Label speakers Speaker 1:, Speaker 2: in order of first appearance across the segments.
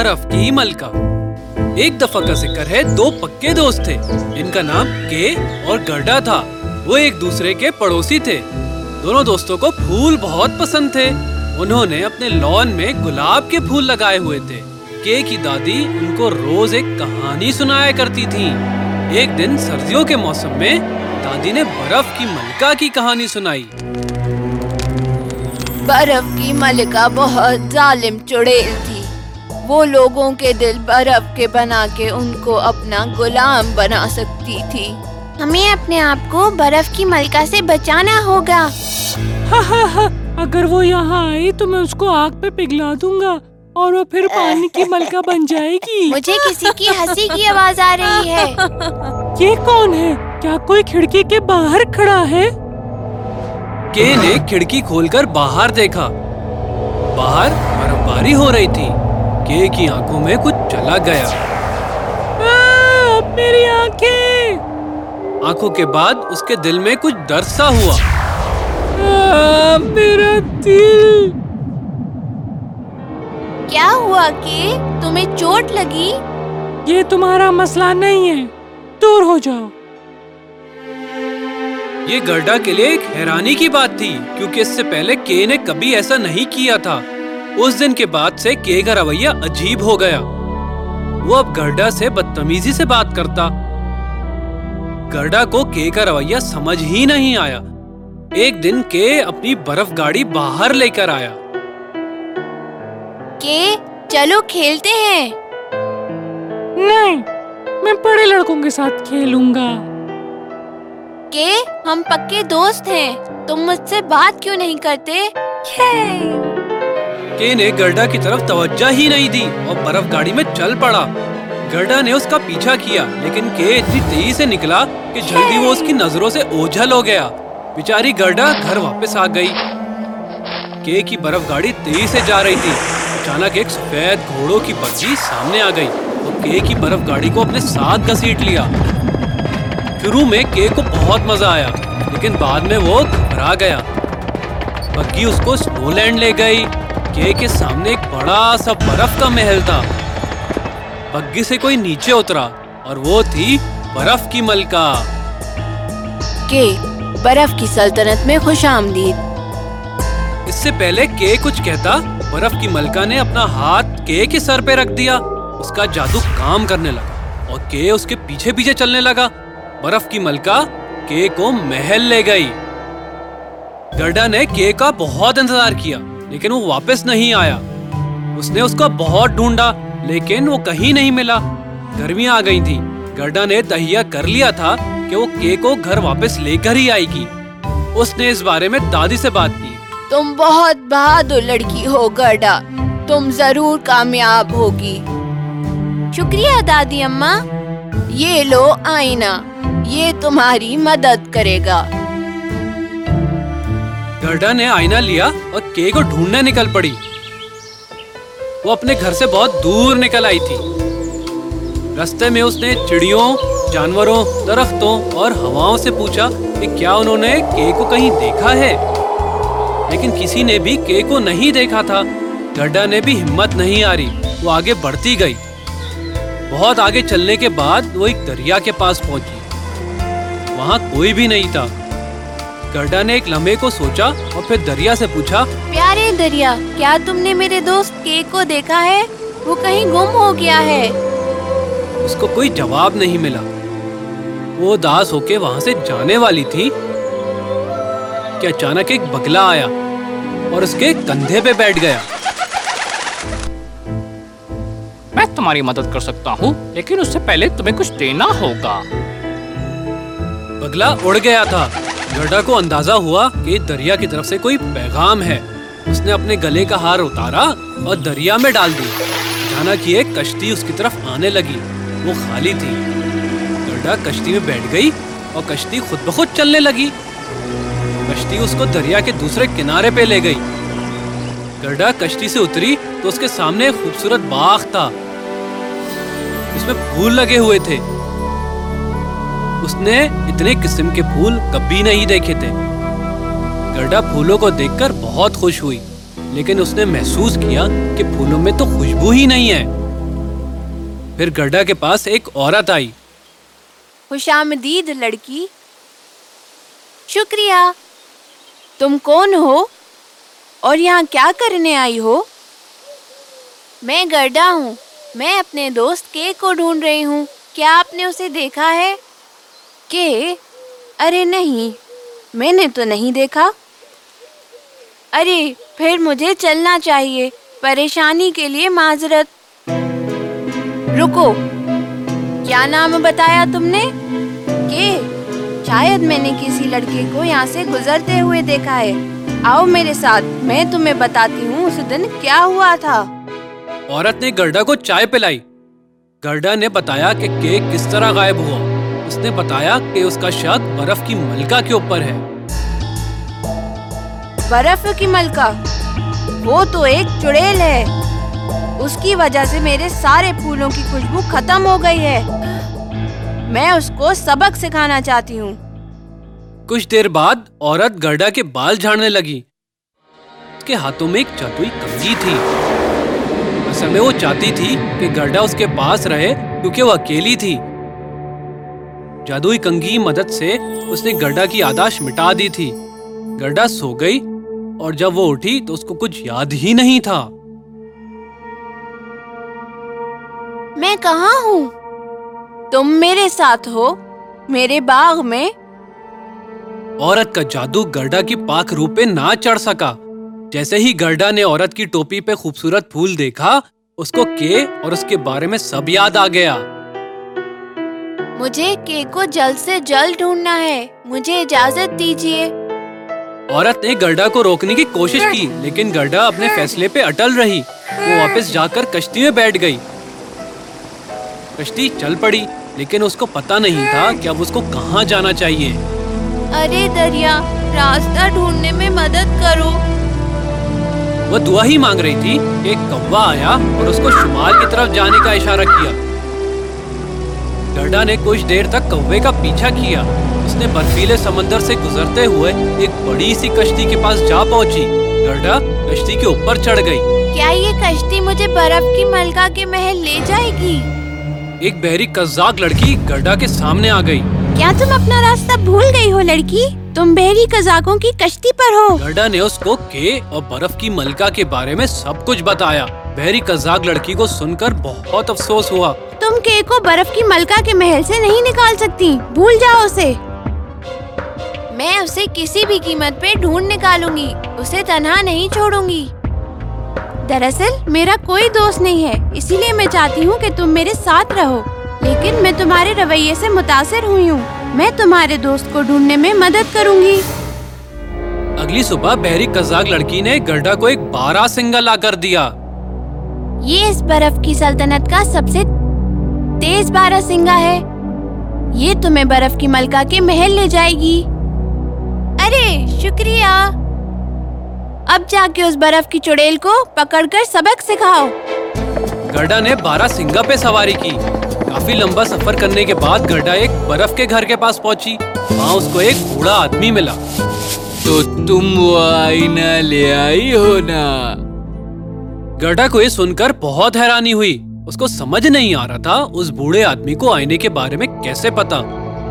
Speaker 1: برف کی ملکہ۔ ایک دفعہ کا ذکر ہے، دو پکے دوست تھے۔ جن کا نام کے اور گرڈا تھا۔ وہ ایک دوسرے کے پڑوسی تھے۔ دونوں دوستوں کو پھول بہت پسند تھے۔ انہوں نے اپنے لون میں گلاب کے پھول لگائے ہوئے تھے۔ کے کی دادی ان کو روز ایک کہانی سنایا کرتی تھی ایک دن سردیوں کے موسم میں دادی نے برف کی ملکہ کی کہانی سنائی۔
Speaker 2: برف کی ملکہ بہت ظالم چڑیل تھی۔ وہ لوگوں کے دل برف کے بنا کے ان کو اپنا غلام بنا سکتی تھی۔
Speaker 3: ہمیں اپنے آپ کو برف کی ملکہ سے بچانا ہوگا۔
Speaker 4: اگر وہ یہاں آئی تو میں اس کو آگ پہ پگھلا دوں گا اور وہ پھر پانی کی ملکہ بن جائے گی۔
Speaker 3: مجھے کسی کی ہنسی کی آواز آ رہی ہے۔
Speaker 4: یہ کون ہے؟ کیا کوئی کھڑکی کے باہر کھڑا ہے؟
Speaker 1: کے نے کھڑکی کھول کر باہر دیکھا۔ باہر برف باری ہو رہی تھی۔ کے کی آنکھوں میں کچھ چلا گیا۔
Speaker 4: میری آنکھیں۔
Speaker 1: آنکھوں کے بعد اس کے دل میں کچھ درد سا ہوا۔
Speaker 4: میرا دل۔
Speaker 3: کیا ہوا کہ تمہیں چوٹ لگی؟
Speaker 4: یہ تمہارا مسئلہ نہیں ہے۔ دور ہو جاؤ۔
Speaker 1: یہ گرڈا کے لیے ایک حیرانی کی بات تھی کیونکہ اس سے پہلے کے نے کبھی ایسا نہیں کیا تھا۔ اس دن کے بعد سے کے کا رویہ عجیب ہو گیا۔ وہ اب گرڈا سے بدتمیزی سے بات کرتا۔ گرڈا کو کے کا رویہ سمجھ ہی نہیں آیا۔ ایک دن کے اپنی برف گاڑی باہر لے کر آیا۔
Speaker 3: کہ چلو کھیلتے ہیں۔
Speaker 4: نہیں میں بڑے لڑکوں کے ساتھ کھیلوں گا۔
Speaker 3: کہ ہم پکے دوست ہیں تم مجھ سے بات کیوں نہیں کرتے؟
Speaker 1: کے نے گرڈا کی طرف توجہ ہی نہیں دی اور برف گاڑی میں چل پڑا۔ گرڈا نے اس کا پیچھا کیا، لیکن کے اتنی تیزی سے نکلا کہ جلدی وہ اس کی نظروں سے اوجھل ہو گیا۔ بیچاری گرڈا گھر واپس آ گئی۔ کے کی برف گاڑی تیزی سے جا رہی تھی۔ اچانک ایک سفید گھوڑوں کی بگی سامنے آ گئی اور کے کی برف گاڑی کو اپنے ساتھ گھسیٹ لیا۔ شروع میں کے کو بہت مزہ آیا، لیکن بعد میں وہ گھبرا گیا۔ بگی اس کو سنو لینڈ لے گئی۔ کے کے سامنے ایک بڑا سا برف کا محل تھا۔ بگی سے کوئی نیچے اترا اور وہ تھی برف کی ملکہ۔
Speaker 2: کہ برف کی سلطنت میں خوش آمدید۔
Speaker 1: اس سے پہلے کے کچھ کہتا برف کی ملکہ نے اپنا ہاتھ کے کے سر پہ رکھ دیا۔ اس کا جادو کام کرنے لگا اور کے اس کے پیچھے پیچھے چلنے لگا۔ برف کی ملکہ کے کو محل لے گئی۔ گرڈا نے کے کا بہت انتظار کیا۔ لیکن وہ واپس نہیں آیا۔ اس نے اس کو بہت ڈھونڈا، لیکن وہ کہیں نہیں ملا۔ گرمیاں آ گئی تھی گرڈا نے تہیا کر لیا تھا کہ وہ کے کو گھر واپس لے کر ہی آئے گی۔ اس نے اس بارے میں دادی سے بات کی۔
Speaker 2: تم بہت بہادر لڑکی ہو، گرڈا۔ تم ضرور کامیاب ہوگی۔
Speaker 3: شکریہ دادی اماں
Speaker 2: یہ لو آئینہ۔ یہ تمہاری مدد کرے گا۔
Speaker 1: گرڈا نے آئینہ لیا اور کے کو ڈھونڈنے نکل پڑی۔ وہ اپنے گھر سے بہت دور نکل آئی تھی۔ رستے میں اس نے چڑیوں، جانوروں، درختوں اور ہواؤں سے پوچھا کہ کیا انہوں نے کے کو کہیں دیکھا ہے؟ لیکن کسی نے بھی کے کو نہیں دیکھا تھا۔ گرڈا نے بھی ہمت نہیں آ رہی وہ آگے بڑھتی گئی۔ بہت آگے چلنے کے بعد وہ ایک دریا کے پاس پہنچی۔ وہاں کوئی بھی نہیں تھا۔ گرڈا نے ایک لمحے کو سوچا اور پھر دریا سے پوچھا
Speaker 3: پیارے دریا کیا تم نے میرے دوست کے کو دیکھا ہے؟ وہ کہیں گم ہو گیا ہے۔
Speaker 1: اس کو کوئی جواب نہیں ملا۔ وہ اداس ہو کے وہاں سے جانے والی تھی۔ کہ اچانک ایک بگلا آیا اور اس کے کندھے پہ بیٹھ گیا۔
Speaker 5: میں تمہاری مدد کر سکتا ہوں لیکن اس سے پہلے تمہیں کچھ دینا ہوگا۔
Speaker 1: بگلا اڑ گیا تھا۔ گرڈا کو اندازہ ہوا کہ دریا کی طرف سے کوئی پیغام ہے۔ اس نے اپنے گلے کا ہار اتارا اور دریا میں ڈال دیا۔ جانا کی ایک کشتی اس کی طرف آنے لگی۔ وہ خالی تھی۔ گرڈا کشتی میں بیٹھ گئی اور کشتی خود بخود چلنے لگی۔ کشتی اس کو دریا کے دوسرے کنارے پہ لے گئی۔ گرڈا کشتی سے اتری تو اس کے سامنے ایک خوبصورت باغ تھا۔ اس میں پھول لگے ہوئے تھے۔ اس نے اتنے قسم کے پھول کبھی نہیں دیکھے تھے۔ گرڈا پھولوں کو دیکھ کر بہت خوش ہوئی، لیکن اس نے محسوس کیا کہ پھولوں میں تو خوشبو ہی نہیں ہے۔ پھر گڈا کے پاس ایک عورت آئی۔
Speaker 3: خوش آمدید لڑکی۔ شکریہ۔ تم کون ہو؟ اور یہاں کیا کرنے آئی ہو؟ میں گرڈا ہوں۔ میں اپنے دوست کے کو ڈھونڈ رہی ہوں۔ کیا آپ نے اسے دیکھا ہے؟ کہ ارے نہیں، میں نے تو نہیں دیکھا۔ ارے، پھر مجھے چلنا چاہیے، پریشانی کے لیے معذرت۔ رکو، کیا نام بتایا تم نے؟ کہ شاید میں نے کسی لڑکے کو یہاں سے گزرتے ہوئے دیکھا ہے۔ آؤ میرے ساتھ، میں تمہیں بتاتی ہوں اس دن کیا ہوا تھا۔
Speaker 1: عورت نے گرڈا کو چائے پلائی۔ گرڈا نے بتایا کہ کیک کس طرح غائب ہوا۔ اس نے بتایا کہ اس کا شک برف کی ملکہ کے اوپر ہے۔
Speaker 3: برف کی ملکہ؟ وہ تو ایک چڑیل ہے۔ اس کی وجہ سے میرے سارے پھولوں کی خوشبو ختم ہو گئی ہے۔ میں اس کو سبق سکھانا چاہتی ہوں۔
Speaker 1: کچھ دیر بعد عورت گرڈا کے بال جھاڑنے لگی۔ اس کے ہاتھوں میں ایک چتوئی کنگھی تھی۔ اصل میں وہ چاہتی تھی کہ گرڈا اس کے پاس رہے کیونکہ وہ اکیلی تھی۔ جادوئی کنگھی مدد سے اس نے گرڈا کی آداش مٹا دی تھی۔ گرڈا سو گئی اور جب وہ اٹھی تو اس کو کچھ یاد ہی نہیں تھا۔
Speaker 3: میں کہاں ہوں؟ تم میرے ساتھ ہو میرے باغ میں۔
Speaker 1: عورت کا جادو گرڈا کی پاک روح پہ نہ چڑھ سکا۔ جیسے ہی گرڈا نے عورت کی ٹوپی پہ خوبصورت پھول دیکھا اس کو کے اور اس کے بارے میں سب یاد آ گیا۔
Speaker 3: مجھے کیک کو جلد سے جلد ڈھونڈنا ہے۔ مجھے اجازت دیجیے
Speaker 1: عورت نے گرڈا کو روکنے کی کوشش کی لیکن گرڈا اپنے فیصلے پہ اٹل رہی۔ وہ واپس جا کر کشتی میں بیٹھ گئی۔ کشتی چل پڑی لیکن اس کو پتا نہیں تھا کہ اب اس کو کہاں جانا چاہیے۔
Speaker 3: ارے دریا راستہ ڈھونڈنے میں مدد کرو۔
Speaker 1: وہ دعا ہی مانگ رہی تھی ایک کوا آیا اور اس کو شمال کی طرف جانے کا اشارہ کیا۔ گرڈا نے کچھ دیر تک کوے کا پیچھا کیا۔ اس نے برفیلے سمندر سے گزرتے ہوئے ایک بڑی سی کشتی کے پاس جا پہنچی۔ گرڈا کشتی کے اوپر چڑھ گئی۔
Speaker 3: کیا یہ کشتی مجھے برف کی ملکہ کے محل لے جائے گی؟
Speaker 1: ایک بحری قزاق لڑکی گرڈا کے سامنے آ گئی۔
Speaker 3: کیا تم اپنا راستہ بھول گئی ہو لڑکی؟ تم بحری قزاقوں کی کشتی پر ہو۔
Speaker 1: گرڈا نے اس کو کے اور برف کی ملکہ کے بارے میں سب کچھ بتایا۔ بحری قزاق لڑکی کو سن کر بہت افسوس ہوا۔
Speaker 3: تم کے کو برف کی ملکہ کے محل سے نہیں نکال سکتی۔ بھول جاؤ اسے۔ میں اسے کسی بھی قیمت پہ ڈھونڈ نکالوں گی۔ اسے تنہا نہیں چھوڑوں گی۔ دراصل میرا کوئی دوست نہیں ہے۔ اسی لیے میں چاہتی ہوں کہ تم میرے ساتھ رہو۔ لیکن میں تمہارے رویے سے متاثر ہوئی ہوں۔ میں تمہارے دوست کو ڈھونڈنے میں مدد کروں گی۔
Speaker 1: اگلی صبح بحری قزاق لڑکی نے گرڈا کو ایک بارہ سنگل لا کر دیا۔
Speaker 3: یہ اس برف کی سلطنت کا سب سے تیز بارہ سنگا ہے۔ یہ تمہیں برف کی ملکہ کے محل لے جائے گی۔ ارے، شکریہ۔ اب جا کے اس برف کی چڑیل کو پکڑ کر سبق سکھاؤ۔
Speaker 1: گرڈا نے بارہ سنگا پہ سواری کی۔ کافی لمبا سفر کرنے کے بعد گرڈا ایک برف کے گھر کے پاس پہنچی۔ وہاں اس کو ایک بوڑھا آدمی ملا۔
Speaker 6: تو تم وہ آئینہ لے آئی ہو نا؟
Speaker 1: گرڈا کو یہ سن کر بہت حیرانی ہوئی۔ اس کو سمجھ نہیں آ رہا تھا اس بوڑھے آدمی کو آئینے کے بارے میں کیسے پتا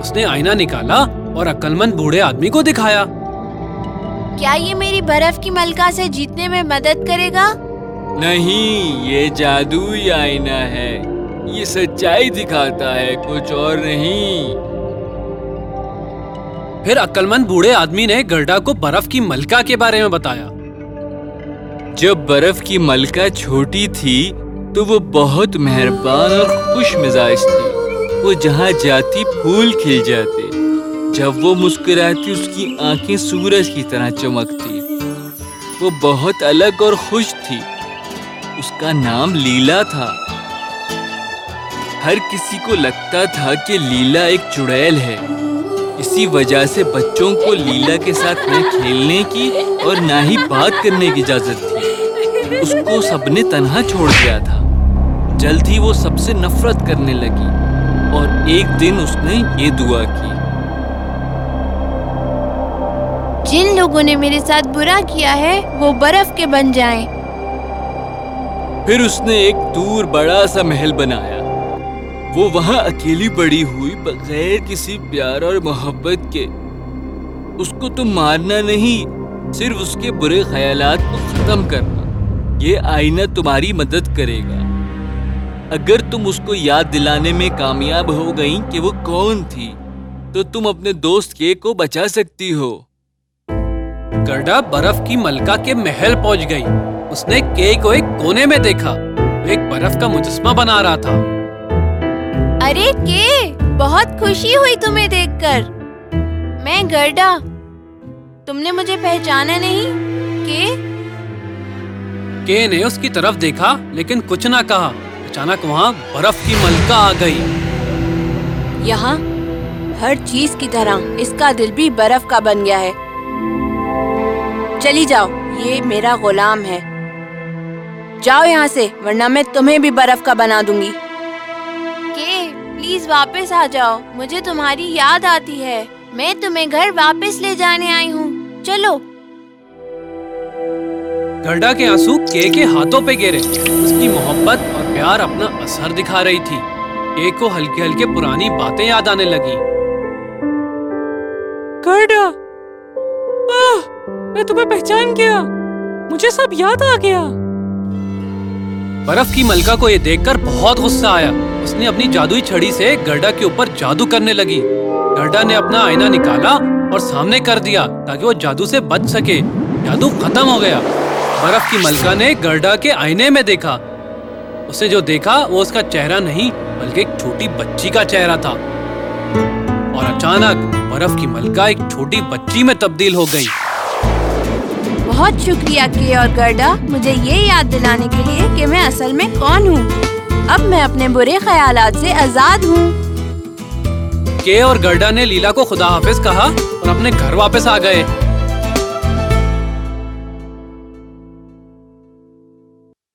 Speaker 1: اس نے آئینہ نکالا اور عقل مند بوڑھے آدمی کو دکھایا۔
Speaker 3: کیا یہ میری برف کی ملکہ سے جیتنے میں مدد کرے گا؟
Speaker 6: نہیں یہ جادوئی آئینہ ہے۔ یہ سچائی دکھاتا ہے کچھ اور نہیں۔
Speaker 1: پھر عقل مند بوڑھے آدمی نے گرڈا کو برف کی ملکہ کے بارے میں بتایا۔
Speaker 6: جب برف کی ملکہ چھوٹی تھی تو وہ بہت مہربان اور خوش مزاج تھی وہ جہاں جاتی پھول کھل جاتے۔ جب وہ مسکراتی اس کی آنکھیں سورج کی طرح چمکتی۔ وہ بہت الگ اور خوش تھی۔ اس کا نام لیلا تھا۔ ہر کسی کو لگتا تھا کہ لیلا ایک چڑیل ہے۔ اسی وجہ سے بچوں کو لیلا کے ساتھ نہ کھیلنے کی اور نہ ہی بات کرنے کی اجازت تھی۔ اس کو سب نے تنہا چھوڑ دیا تھا۔ جلد ہی وہ سب سے نفرت کرنے لگی اور ایک دن اس نے یہ دعا کی۔
Speaker 3: جن لوگوں نے میرے ساتھ برا کیا ہے وہ برف کے بن جائیں۔
Speaker 6: پھر اس نے ایک دور بڑا سا محل بنایا۔ وہ وہاں اکیلی پڑی ہوئی بغیر کسی پیار اور محبت کے۔ اس کو تم مارنا نہیں صرف اس کے برے خیالات کو ختم کرنا۔ یہ آئینہ تمہاری مدد کرے گا۔ اگر تم اس کو یاد دلانے میں کامیاب ہو گئی کہ وہ کون تھی تو تم اپنے دوست کے کو بچا سکتی ہو۔
Speaker 1: گرڈا برف کی ملکہ کے محل پہنچ گئی۔ اس نے کے کو ایک کونے میں دیکھا۔ وہ ایک برف کا مجسمہ بنا رہا تھا۔
Speaker 3: ارے کے بہت خوشی ہوئی تمہیں دیکھ کر۔ میں گرڈا تم نے مجھے پہچانا نہیں؟ کہ
Speaker 1: کے نے اس کی طرف دیکھا لیکن کچھ نہ کہا۔ اچانک وہاں برف کی ملکہ آ گئی۔
Speaker 3: یہاں ہر چیز کی طرح اس کا دل بھی برف کا بن گیا ہے۔ چلی جاؤ یہ میرا غلام ہے۔ جاؤ یہاں سے ورنہ میں تمہیں بھی برف کا بنا دوں گی۔ کہ پلیز واپس آ جاؤ۔ مجھے تمہاری یاد آتی ہے۔ میں تمہیں گھر واپس لے جانے آئی ہوں۔ چلو۔
Speaker 1: گرڈا کے آنسو کے کے ہاتھوں پہ گرے اس کی محبت پیار اپنا اثر دکھا رہی تھی۔ کے کو ہلکے ہلکے پرانی باتیں یاد آنے لگی
Speaker 4: گرڈا آہ، میں تمہیں پہچان گیا۔ مجھے سب یاد آ گیا۔
Speaker 1: برف کی ملکہ کو یہ دیکھ کر بہت غصہ آیا۔ اس نے اپنی جادوئی چھڑی سے گرڈا کے اوپر جادو کرنے لگی۔ گرڈا نے اپنا آئینہ نکالا اور سامنے کر دیا تاکہ وہ جادو سے بچ سکے۔ جادو ختم ہو گیا۔ برف کی ملکہ نے گرڈا کے آئینے میں دیکھا۔ اس نے جو دیکھا وہ اس کا چہرہ نہیں بلکہ ایک چھوٹی بچی کا چہرہ تھا۔ اور اچانک برف کی ملکہ ایک چھوٹی بچی میں تبدیل ہو گئی۔
Speaker 3: بہت شکریہ کے اور گرڈا مجھے یہ یاد دلانے کے لیے کہ میں اصل میں کون ہوں۔ اب میں اپنے برے خیالات سے آزاد ہوں۔
Speaker 1: کے اور گرڈا نے لیلا کو خدا حافظ کہا اور اپنے گھر واپس آ گئے۔